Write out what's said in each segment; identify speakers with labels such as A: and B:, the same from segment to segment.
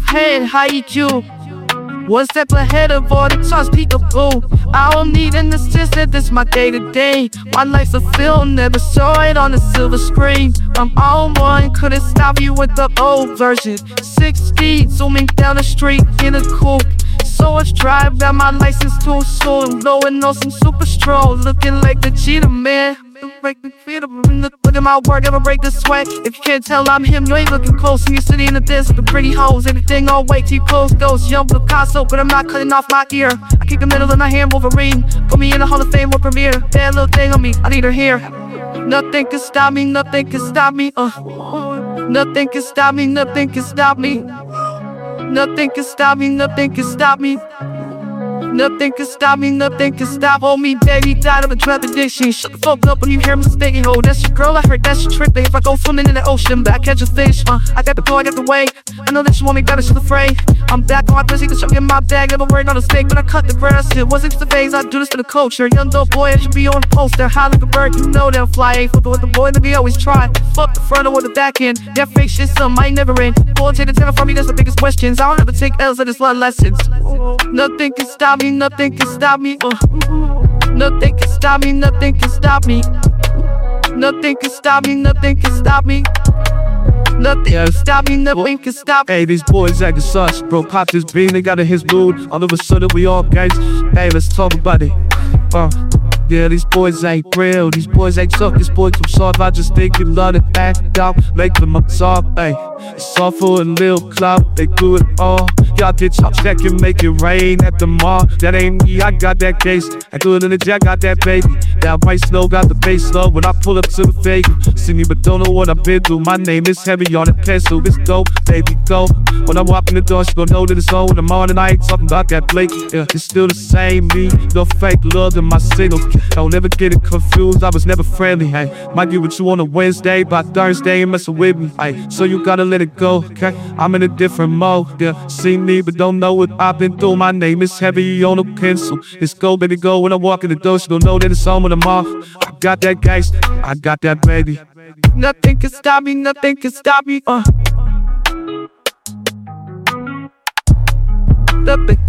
A: head, how you do? One step ahead of all the trust peekaboo. I don't need an assistant, this my day to day. My life's a film, never saw it on the silver screen. I'm on one, couldn't stop you with the old version. 60, zooming down the street in a coupe. So much drive that my license too slow and blowing on some super strong, looking like the cheetah man. The freedom, look at my work, never break the sweat. If you can't tell I'm him, you ain't looking close. And you're sitting in the dance with the pretty hoes. Everything all till you close goes. Young Picasso, but I'm not cutting off my ear. I kick the middle of my hand, Wolverine. Put me in the Hall of Fame or premiere. Bad little thing on me, I need her here. Nothing can stop me, nothing can stop me. Uh. Nothing can stop me, nothing can stop me. Nothing can stop me, nothing can stop me. Nothing can stop me, nothing can stop on me, baby. Died of a trepidation. Shut the fuck up when you hear me speaking. Oh, that's your girl, I heard that's your trick. If I go swimming in the ocean, but I catch a fish. Uh, I got the go, I got the way. I know that you want me better, she's afraid. I'm back on my pussy, cause I'm in my bag. Never worried on a snake, but I cut the grass. It wasn't a phase, I do this for the culture. Young dope boy, I should be on the poster. High like a bird, you know they'll fly. Ain't fucking with the boy, let me always try. Fuck the front or the back end. That fake shit, some ain't never in. Pull to the tenor for me, that's the biggest questions. I don't ever take L's, I just learn lessons. Nothing can stop me, nothing can stop me. Uh. Nothing can stop me, nothing can stop me. Nothing can stop me, nothing can stop me. Nothing can stop me, nothing can stop me.
B: Hey, these boys acting sus, bro. Pop this bean, they got in his mood. All of a sudden, we all gangs. Hey, let's talk about it. Uh, yeah, these boys ain't real. These boys ain't. These boys too soft. I just think you love it back down. Make them soft. Hey, it's all for a little clout. They do it all. Y'all get y'all check and make it rain at the mall. That ain't me. I got that case. I do it in the jack. Got that baby. That white snow got the bass low. When I pull up to the fake, see me but don't know what I've been through. My name is heavy on the pencil. It's dope, baby, go. When I walk in the door, she gon' know that it's on in the morning. I ain't talking about that Blake. Yeah, it's still the same me. No fake love in my signal. Don't ever get it confused. I was never friendly. Hey, might get with you on a Wednesday, by Thursday, you messing with me. Hey, so you gotta let it go. Okay, I'm in a different mode. Yeah, see me but don't know what I've been through. My name is heavy on a pencil. It's go, baby, go. When I walk in the door, she gon' know that it's on when I'm off. Got that gangsta, I got that baby.
A: Nothing can stop me, nothing can stop me. Uh. Nothing.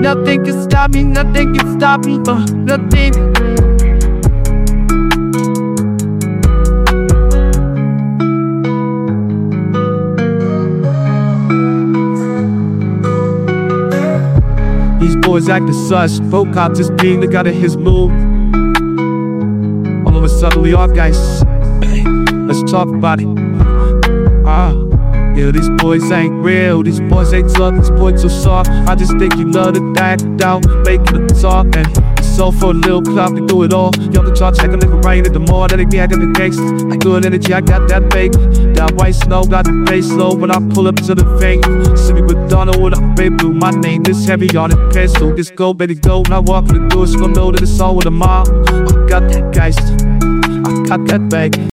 A: Nothing can stop me, nothing can stop me. Uh. Nothing.
B: These boys acting sus. Folk cop just being the guy in his mood. All of a sudden, we all guys. Let's talk about it. Ah. Yeah, these boys ain't real, these boys ain't tough, these boys too soft. I just think you love to act down, making the talk, and it's all for a little clout to do it all. Y'all can try checking if it rain at the mall, that ain't me, I got the gangsters. Like good energy, I got that fake. That white snow, got the face low when I pull up to the fake. See me with with a baby blue, my name is heavy on the pencil. Just go, baby, go. When I walk in the door, she gon' know that it's all with a mom. I got that gangster, I got that bag.